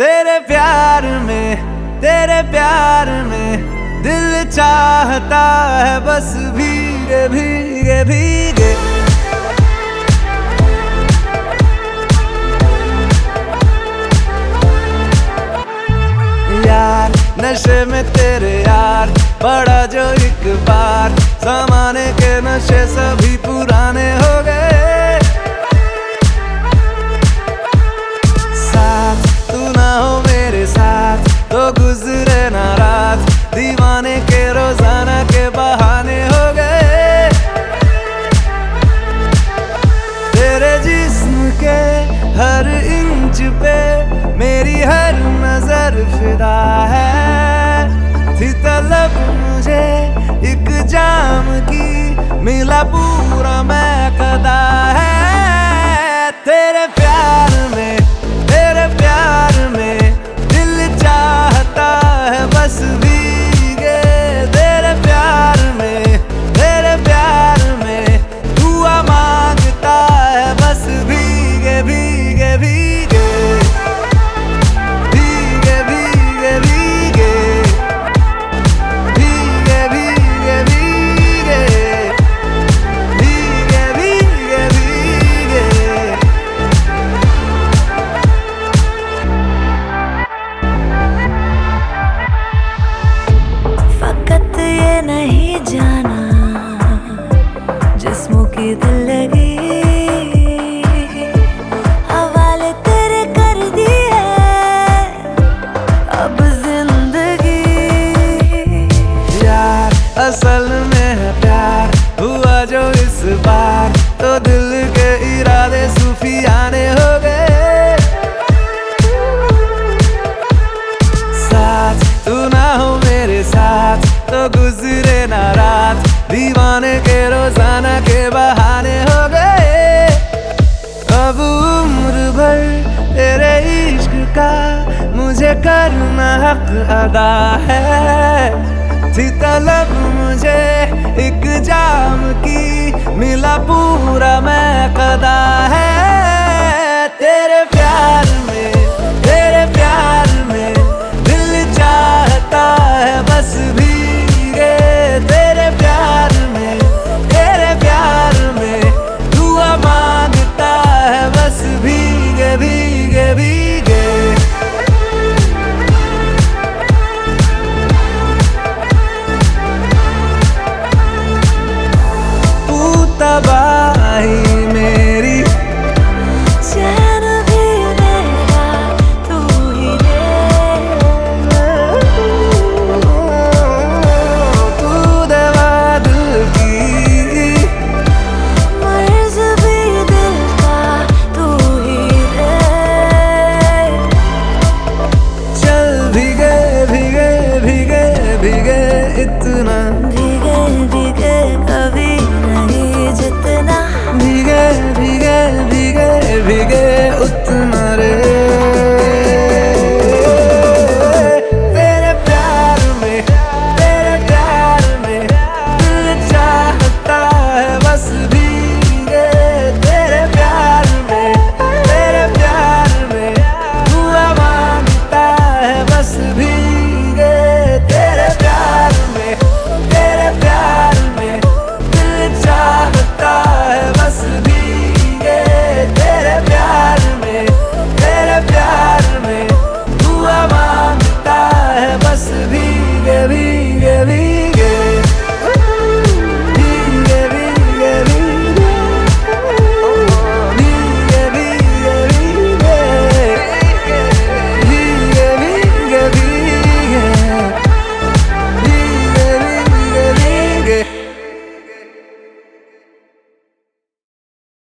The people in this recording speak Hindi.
तेरे प्यार में, तेरे प्यार में दिल चाहता है बस भीगे भीगे भीगे। यार, नशे में तेरे यार, बड़ा जो एक बार। जमाने के नशे सभी पुराने हो के हर इंच पे मेरी हर नज़र फिदा है। थी तलब मुझे एक जाम की, मिला पूरा मैं कदा है। तेरे प्यार हवाले तेरे कर दी है प्यार। हुआ जो इस बार। तो दिल के इरादे सूफियाने हो गए। साथ, तू हो मेरे साथ। तो गुजरे करना हक अदा है। थी तलब मुझे एक जाम की, मिला पूरा मैं कदा है।